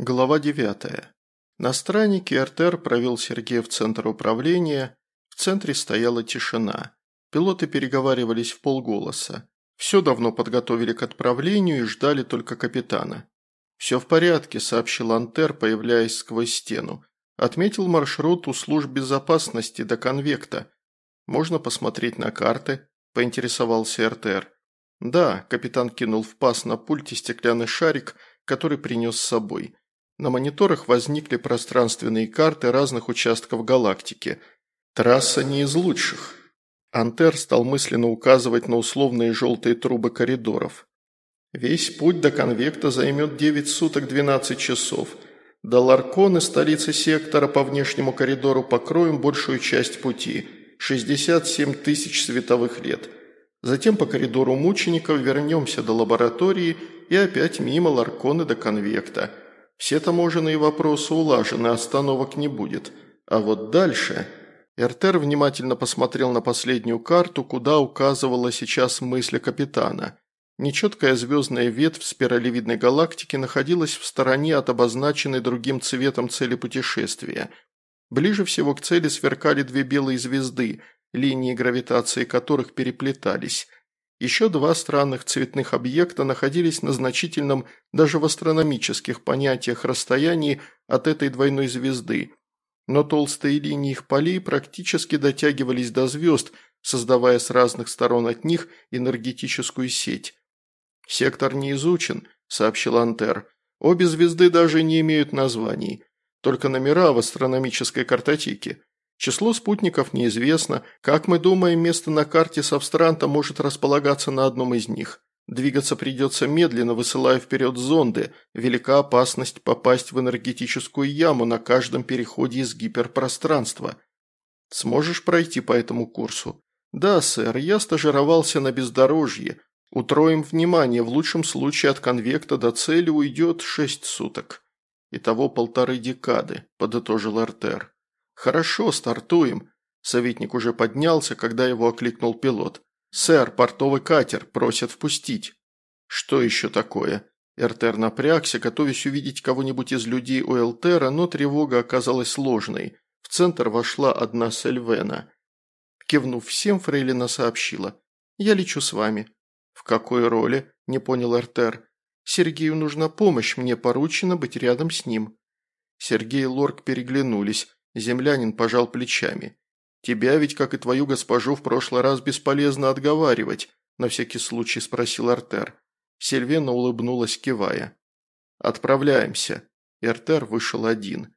Глава 9. На страннике РТР провел Сергея в центр управления. В центре стояла тишина. Пилоты переговаривались в полголоса. Все давно подготовили к отправлению и ждали только капитана. «Все в порядке», – сообщил Антер, появляясь сквозь стену. Отметил маршрут у служб безопасности до конвекта. «Можно посмотреть на карты?» – поинтересовался РТР. «Да», – капитан кинул в паз на пульте стеклянный шарик, который принес с собой. На мониторах возникли пространственные карты разных участков галактики. Трасса не из лучших. Антер стал мысленно указывать на условные желтые трубы коридоров. Весь путь до конвекта займет 9 суток 12 часов. До Ларконы, столицы сектора, по внешнему коридору покроем большую часть пути – 67 тысяч световых лет. Затем по коридору мучеников вернемся до лаборатории и опять мимо Ларконы до конвекта – все таможенные вопросы улажены, остановок не будет. А вот дальше... Эртер внимательно посмотрел на последнюю карту, куда указывала сейчас мысль капитана. Нечеткая звездная ветвь спиралевидной галактики находилась в стороне от обозначенной другим цветом цели путешествия. Ближе всего к цели сверкали две белые звезды, линии гравитации которых переплетались. Еще два странных цветных объекта находились на значительном, даже в астрономических понятиях, расстоянии от этой двойной звезды, но толстые линии их полей практически дотягивались до звезд, создавая с разных сторон от них энергетическую сеть. «Сектор не изучен», – сообщил Антер. «Обе звезды даже не имеют названий, только номера в астрономической картотеке. Число спутников неизвестно. Как мы думаем, место на карте Сабстранта может располагаться на одном из них. Двигаться придется медленно, высылая вперед зонды. Велика опасность попасть в энергетическую яму на каждом переходе из гиперпространства. Сможешь пройти по этому курсу? Да, сэр, я стажировался на бездорожье. Утроим внимание, в лучшем случае от конвекта до цели уйдет шесть суток. Итого полторы декады, подытожил Артер. «Хорошо, стартуем». Советник уже поднялся, когда его окликнул пилот. «Сэр, портовый катер, просят впустить». «Что еще такое?» Эртер напрягся, готовясь увидеть кого-нибудь из людей у Элтера, но тревога оказалась сложной. В центр вошла одна Сельвена. Кивнув всем, Фрейлина сообщила. «Я лечу с вами». «В какой роли?» – не понял Эртер. «Сергею нужна помощь, мне поручено быть рядом с ним». Сергей и Лорк переглянулись. Землянин пожал плечами. «Тебя ведь, как и твою госпожу, в прошлый раз бесполезно отговаривать», на всякий случай спросил Артер. Сильвена улыбнулась, кивая. «Отправляемся». И Артер вышел один.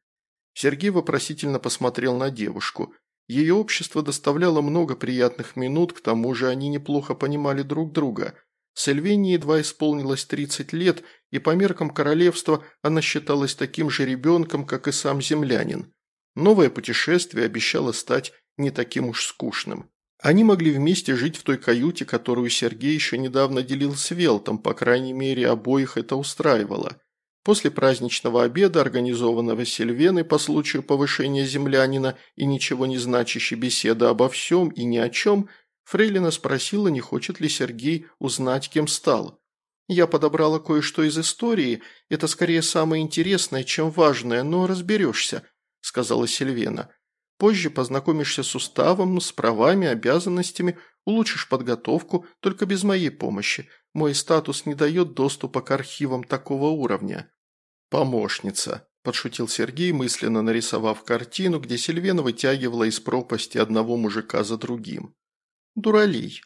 Сергей вопросительно посмотрел на девушку. Ее общество доставляло много приятных минут, к тому же они неплохо понимали друг друга. Сильвене едва исполнилось 30 лет, и по меркам королевства она считалась таким же ребенком, как и сам землянин. Новое путешествие обещало стать не таким уж скучным. Они могли вместе жить в той каюте, которую Сергей еще недавно делил с Велтом, по крайней мере, обоих это устраивало. После праздничного обеда, организованного Сильвеной по случаю повышения землянина и ничего не значащей беседы обо всем и ни о чем, Фрейлина спросила, не хочет ли Сергей узнать, кем стал. «Я подобрала кое-что из истории, это скорее самое интересное, чем важное, но разберешься», – сказала Сильвена. «Позже познакомишься с уставом, с правами, обязанностями, улучшишь подготовку, только без моей помощи. Мой статус не дает доступа к архивам такого уровня». «Помощница», – подшутил Сергей, мысленно нарисовав картину, где Сильвена вытягивала из пропасти одного мужика за другим. «Дуралей»,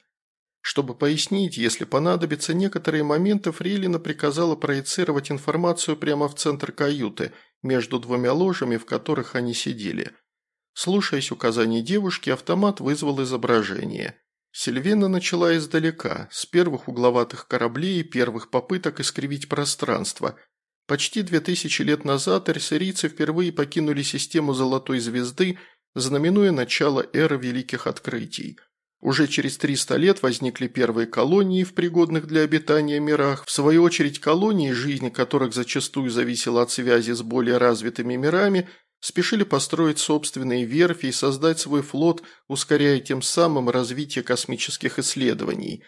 чтобы пояснить, если понадобится, некоторые моменты Фрилина приказала проецировать информацию прямо в центр каюты, между двумя ложами, в которых они сидели. Слушаясь указаний девушки, автомат вызвал изображение. Сильвена начала издалека, с первых угловатых кораблей и первых попыток искривить пространство. Почти две тысячи лет назад эрсерийцы впервые покинули систему Золотой Звезды, знаменуя начало эры Великих Открытий – уже через 300 лет возникли первые колонии в пригодных для обитания мирах. В свою очередь колонии, жизнь которых зачастую зависела от связи с более развитыми мирами, спешили построить собственные верфи и создать свой флот, ускоряя тем самым развитие космических исследований.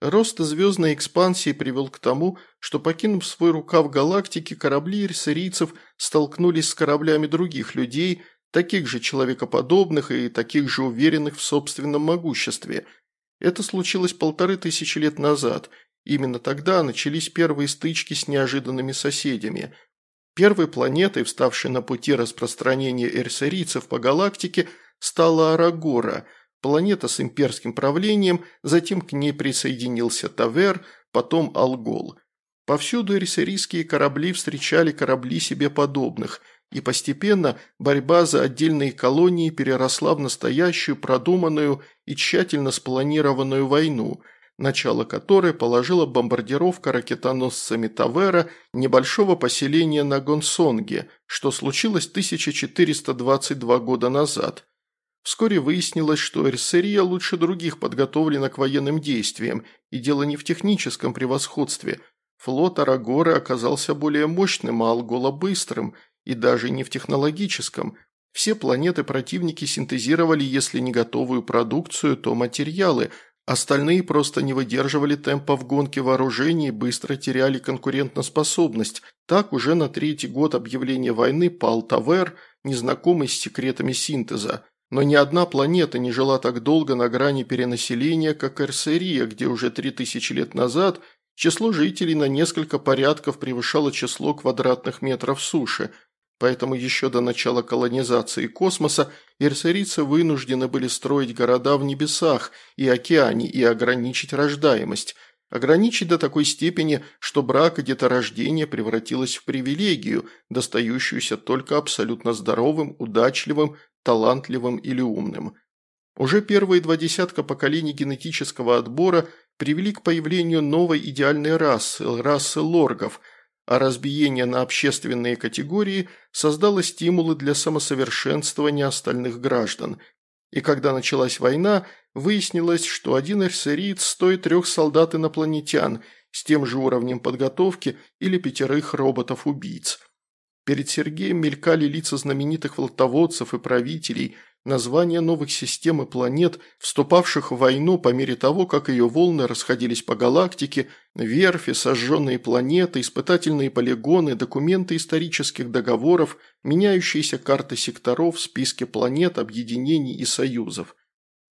Рост звездной экспансии привел к тому, что, покинув свой рукав галактики, корабли эрсерийцев столкнулись с кораблями других людей, таких же человекоподобных и таких же уверенных в собственном могуществе. Это случилось полторы тысячи лет назад. Именно тогда начались первые стычки с неожиданными соседями. Первой планетой, вставшей на пути распространения эрсерийцев по галактике, стала Арагора – планета с имперским правлением, затем к ней присоединился Тавер, потом Алгол. Повсюду эрсерийские корабли встречали корабли себе подобных, и постепенно борьба за отдельные колонии переросла в настоящую, продуманную и тщательно спланированную войну, начало которой положила бомбардировка ракетоносцами Тавера небольшого поселения на Гонсонге, что случилось 1422 года назад – Вскоре выяснилось, что Эрсерия лучше других подготовлена к военным действиям, и дело не в техническом превосходстве. Флот Арагоры оказался более мощным, а Алгола быстрым, и даже не в технологическом. Все планеты противники синтезировали, если не готовую продукцию, то материалы, остальные просто не выдерживали темпа в гонке вооружений и быстро теряли конкурентоспособность. Так уже на третий год объявления войны пал Тавер, незнакомый с секретами синтеза. Но ни одна планета не жила так долго на грани перенаселения, как Эрсерия, где уже 3000 лет назад число жителей на несколько порядков превышало число квадратных метров суши, поэтому еще до начала колонизации космоса эрсерийцы вынуждены были строить города в небесах и океане и ограничить рождаемость – ограничить до такой степени, что брак и деторождение превратилось в привилегию, достающуюся только абсолютно здоровым, удачливым, талантливым или умным. Уже первые два десятка поколений генетического отбора привели к появлению новой идеальной расы, расы лоргов, а разбиение на общественные категории создало стимулы для самосовершенствования остальных граждан. И когда началась война, выяснилось, что один эрсериец стоит трех солдат-инопланетян с тем же уровнем подготовки или пятерых роботов-убийц – Перед Сергеем мелькали лица знаменитых флотоводцев и правителей, названия новых систем и планет, вступавших в войну по мере того, как ее волны расходились по галактике, верфи, сожженные планеты, испытательные полигоны, документы исторических договоров, меняющиеся карты секторов, списки планет, объединений и союзов.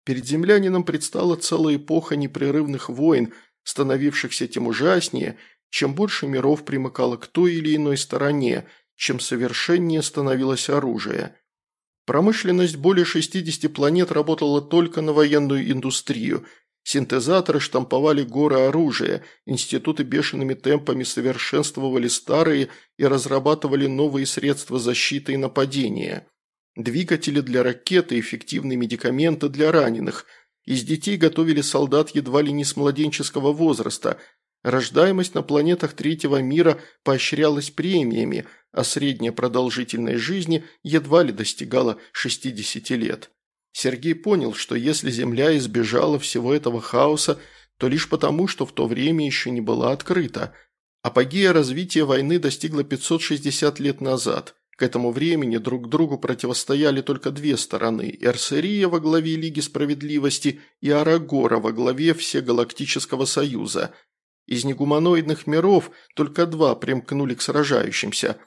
Перед землянином предстала целая эпоха непрерывных войн, становившихся тем ужаснее, чем больше миров примыкало к той или иной стороне – чем совершеннее становилось оружие. Промышленность более 60 планет работала только на военную индустрию. Синтезаторы штамповали горы оружия, институты бешеными темпами совершенствовали старые и разрабатывали новые средства защиты и нападения. Двигатели для ракет и эффективные медикаменты для раненых. Из детей готовили солдат едва ли не с младенческого возраста. Рождаемость на планетах третьего мира поощрялась премиями – а средняя продолжительность жизни едва ли достигала 60 лет. Сергей понял, что если Земля избежала всего этого хаоса, то лишь потому, что в то время еще не была открыта. Апогея развития войны достигла 560 лет назад. К этому времени друг другу противостояли только две стороны – Эрсерия во главе Лиги Справедливости и Арагора во главе Всегалактического Союза. Из негуманоидных миров только два примкнули к сражающимся –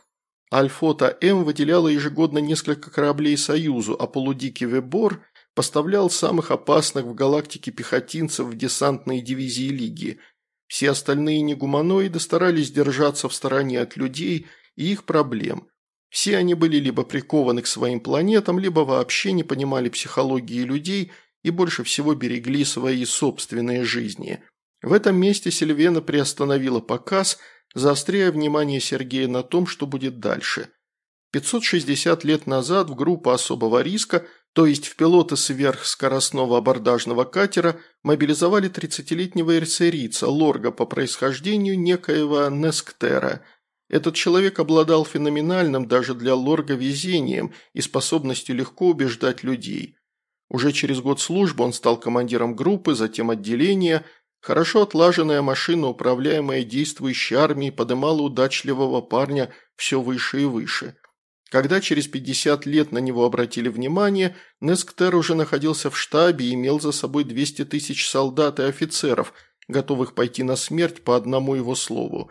Альфота-М выделяла ежегодно несколько кораблей Союзу, а полудикий Вебор поставлял самых опасных в галактике пехотинцев в десантные дивизии Лиги. Все остальные негуманоиды старались держаться в стороне от людей и их проблем. Все они были либо прикованы к своим планетам, либо вообще не понимали психологии людей и больше всего берегли свои собственные жизни. В этом месте Сильвена приостановила показ – заостряя внимание Сергея на том, что будет дальше. 560 лет назад в группу особого риска, то есть в пилоты сверхскоростного абордажного катера, мобилизовали 30-летнего эрсерийца, лорга по происхождению некоего Несктера. Этот человек обладал феноменальным даже для лорга везением и способностью легко убеждать людей. Уже через год службы он стал командиром группы, затем отделения – Хорошо отлаженная машина, управляемая действующей армией, подымала удачливого парня все выше и выше. Когда через 50 лет на него обратили внимание, Несктер уже находился в штабе и имел за собой 200 тысяч солдат и офицеров, готовых пойти на смерть по одному его слову.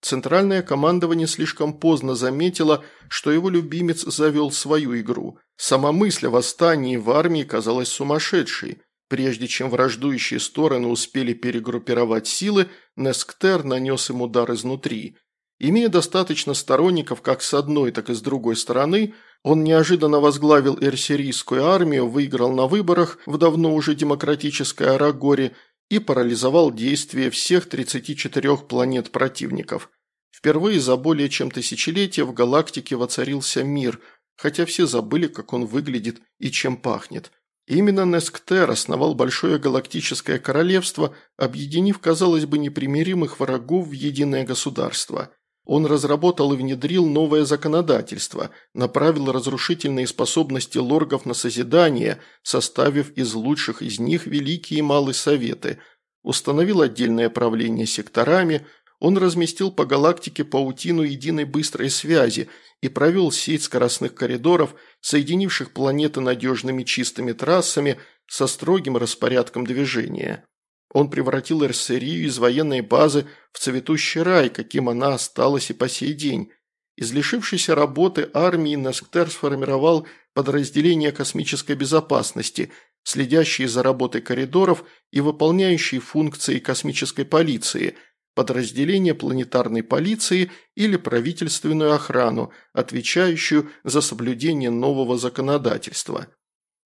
Центральное командование слишком поздно заметило, что его любимец завел свою игру. Сама мысль о восстании в армии казалась сумасшедшей. Прежде чем враждующие стороны успели перегруппировать силы, Несктер нанес им удар изнутри. Имея достаточно сторонников как с одной, так и с другой стороны, он неожиданно возглавил эрсерийскую армию, выиграл на выборах в давно уже демократической Арагоре и парализовал действия всех 34 планет противников. Впервые за более чем тысячелетие в галактике воцарился мир, хотя все забыли, как он выглядит и чем пахнет. Именно Несктер основал Большое Галактическое Королевство, объединив, казалось бы, непримиримых врагов в единое государство. Он разработал и внедрил новое законодательство, направил разрушительные способности лоргов на созидание, составив из лучших из них Великие и Малые Советы, установил отдельное правление секторами, он разместил по галактике паутину единой быстрой связи и провел сеть скоростных коридоров, соединивших планеты надежными чистыми трассами со строгим распорядком движения. Он превратил Эрсерию из военной базы в цветущий рай, каким она осталась и по сей день. Из лишившейся работы армии Насктер сформировал подразделения космической безопасности, следящие за работой коридоров и выполняющие функции космической полиции – подразделение планетарной полиции или правительственную охрану, отвечающую за соблюдение нового законодательства.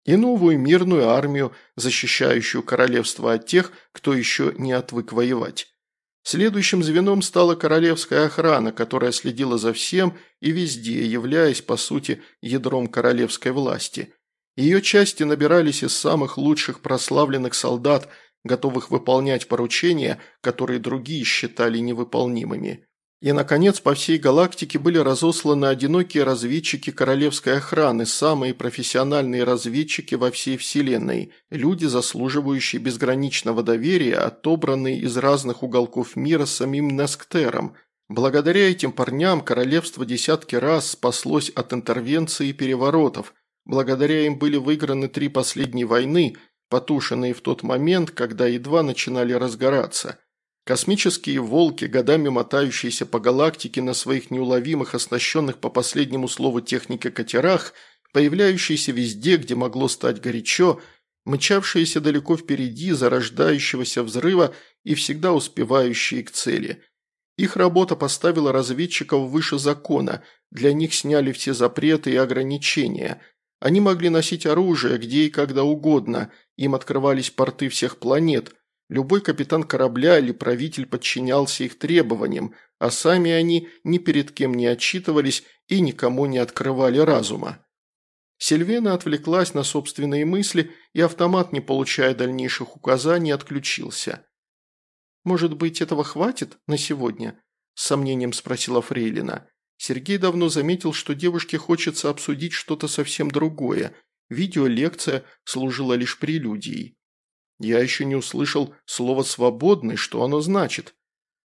И новую мирную армию, защищающую королевство от тех, кто еще не отвык воевать. Следующим звеном стала королевская охрана, которая следила за всем и везде, являясь, по сути, ядром королевской власти. Ее части набирались из самых лучших прославленных солдат готовых выполнять поручения, которые другие считали невыполнимыми. И, наконец, по всей галактике были разосланы одинокие разведчики королевской охраны, самые профессиональные разведчики во всей Вселенной, люди, заслуживающие безграничного доверия, отобранные из разных уголков мира самим Несктером. Благодаря этим парням королевство десятки раз спаслось от интервенции и переворотов, благодаря им были выиграны три последние войны – потушенные в тот момент, когда едва начинали разгораться. Космические волки, годами мотающиеся по галактике на своих неуловимых, оснащенных по последнему слову техники катерах, появляющиеся везде, где могло стать горячо, мчавшиеся далеко впереди зарождающегося взрыва и всегда успевающие к цели. Их работа поставила разведчиков выше закона, для них сняли все запреты и ограничения – они могли носить оружие где и когда угодно, им открывались порты всех планет, любой капитан корабля или правитель подчинялся их требованиям, а сами они ни перед кем не отчитывались и никому не открывали разума. Сильвена отвлеклась на собственные мысли, и автомат, не получая дальнейших указаний, отключился. «Может быть, этого хватит на сегодня?» – с сомнением спросила Фрейлина. Сергей давно заметил, что девушке хочется обсудить что-то совсем другое. Видеолекция служила лишь прелюдией. Я еще не услышал слово «свободный», что оно значит.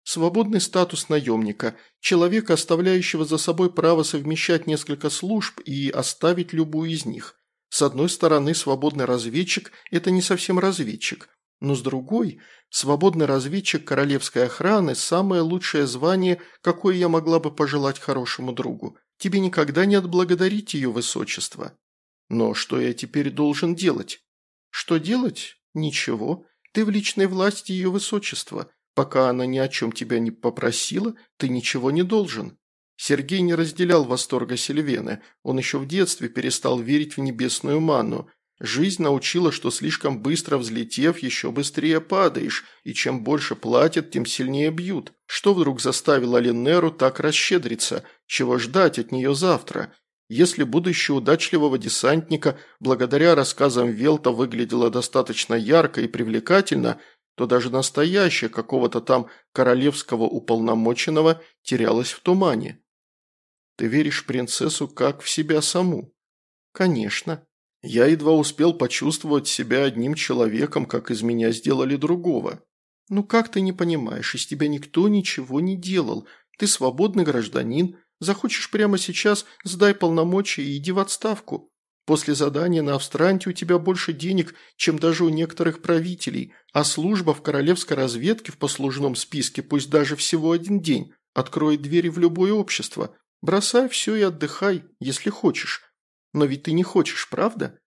Свободный статус наемника, человека, оставляющего за собой право совмещать несколько служб и оставить любую из них. С одной стороны, свободный разведчик – это не совсем разведчик. Но с другой, свободный разведчик королевской охраны – самое лучшее звание, какое я могла бы пожелать хорошему другу. Тебе никогда не отблагодарить ее высочество. Но что я теперь должен делать? Что делать? Ничего. Ты в личной власти ее высочества. Пока она ни о чем тебя не попросила, ты ничего не должен. Сергей не разделял восторга Сильвены. Он еще в детстве перестал верить в небесную ману. Жизнь научила, что слишком быстро взлетев, еще быстрее падаешь, и чем больше платят, тем сильнее бьют. Что вдруг заставило Ленеру так расщедриться? Чего ждать от нее завтра? Если будущее удачливого десантника благодаря рассказам Велта выглядело достаточно ярко и привлекательно, то даже настоящее какого-то там королевского уполномоченного терялось в тумане. Ты веришь принцессу как в себя саму? Конечно. Я едва успел почувствовать себя одним человеком, как из меня сделали другого. Ну как ты не понимаешь, из тебя никто ничего не делал. Ты свободный гражданин. Захочешь прямо сейчас, сдай полномочия и иди в отставку. После задания на Австранте у тебя больше денег, чем даже у некоторых правителей, а служба в королевской разведке в послужном списке, пусть даже всего один день, откроет двери в любое общество. Бросай все и отдыхай, если хочешь. Но ведь ты не хочешь, правда?»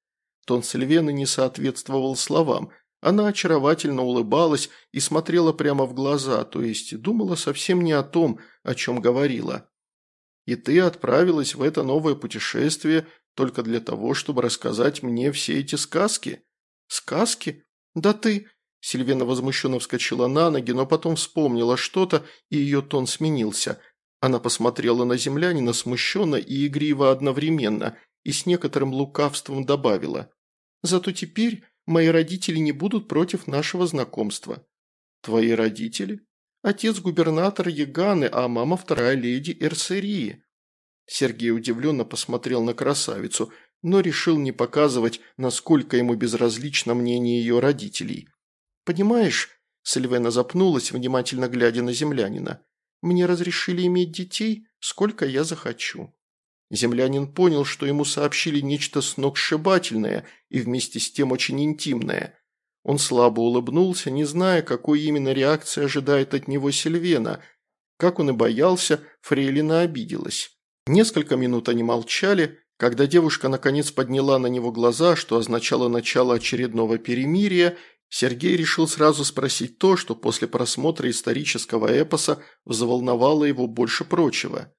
Тон Сильвены не соответствовал словам. Она очаровательно улыбалась и смотрела прямо в глаза, то есть думала совсем не о том, о чем говорила. «И ты отправилась в это новое путешествие только для того, чтобы рассказать мне все эти сказки?» «Сказки? Да ты...» Сильвена возмущенно вскочила на ноги, но потом вспомнила что-то, и ее тон сменился. Она посмотрела на землянина смущенно и игриво одновременно, и с некоторым лукавством добавила. «Зато теперь мои родители не будут против нашего знакомства». «Твои родители?» «Отец губернатор Яганы, а мама вторая леди Эрсерии». Сергей удивленно посмотрел на красавицу, но решил не показывать, насколько ему безразлично мнение ее родителей. «Понимаешь», – Сильвена запнулась, внимательно глядя на землянина, – «мне разрешили иметь детей, сколько я захочу». Землянин понял, что ему сообщили нечто сногсшибательное и вместе с тем очень интимное. Он слабо улыбнулся, не зная, какой именно реакции ожидает от него Сильвена. Как он и боялся, Фрейлина обиделась. Несколько минут они молчали, когда девушка наконец подняла на него глаза, что означало начало очередного перемирия, Сергей решил сразу спросить то, что после просмотра исторического эпоса взволновало его больше прочего.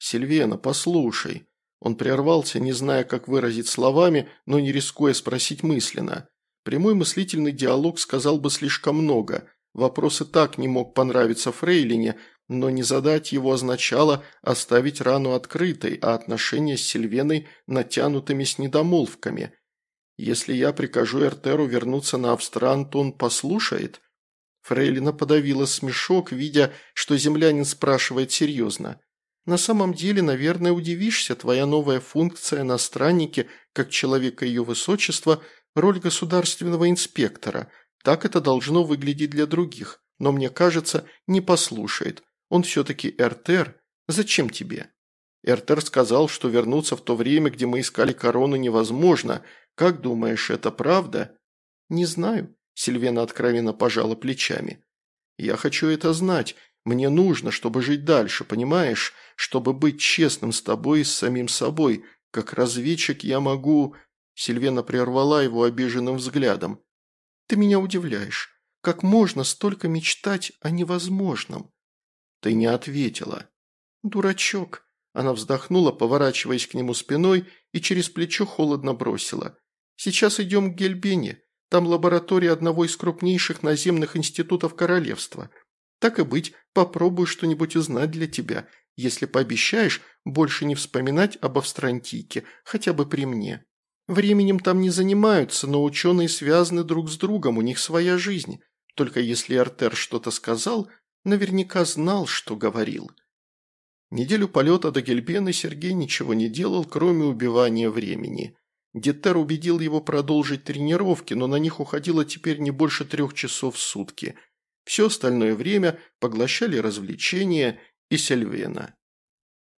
«Сильвена, послушай». Он прервался, не зная, как выразить словами, но не рискуя спросить мысленно. Прямой мыслительный диалог сказал бы слишком много. Вопрос и так не мог понравиться Фрейлине, но не задать его означало оставить рану открытой, а отношения с Сильвеной натянутыми с недомолвками – если я прикажу Эртеру вернуться на Австран, то он послушает?» Фрейлина подавила смешок, видя, что землянин спрашивает серьезно. «На самом деле, наверное, удивишься, твоя новая функция на страннике, как человека ее высочества, роль государственного инспектора. Так это должно выглядеть для других. Но мне кажется, не послушает. Он все-таки Эртер. Зачем тебе?» Эртер сказал, что вернуться в то время, где мы искали корону, невозможно – как думаешь, это правда?» «Не знаю», – Сильвена откровенно пожала плечами. «Я хочу это знать. Мне нужно, чтобы жить дальше, понимаешь? Чтобы быть честным с тобой и с самим собой. Как разведчик я могу...» Сильвена прервала его обиженным взглядом. «Ты меня удивляешь. Как можно столько мечтать о невозможном?» «Ты не ответила». «Дурачок». Она вздохнула, поворачиваясь к нему спиной, и через плечо холодно бросила. Сейчас идем к Гельбене. Там лаборатория одного из крупнейших наземных институтов королевства. Так и быть, попробую что-нибудь узнать для тебя, если пообещаешь больше не вспоминать об Австрантике, хотя бы при мне. Временем там не занимаются, но ученые связаны друг с другом, у них своя жизнь. Только если Артер что-то сказал, наверняка знал, что говорил. Неделю полета до Гельбены Сергей ничего не делал, кроме убивания времени. Детер убедил его продолжить тренировки, но на них уходило теперь не больше трех часов в сутки. Все остальное время поглощали развлечения и Сельвена.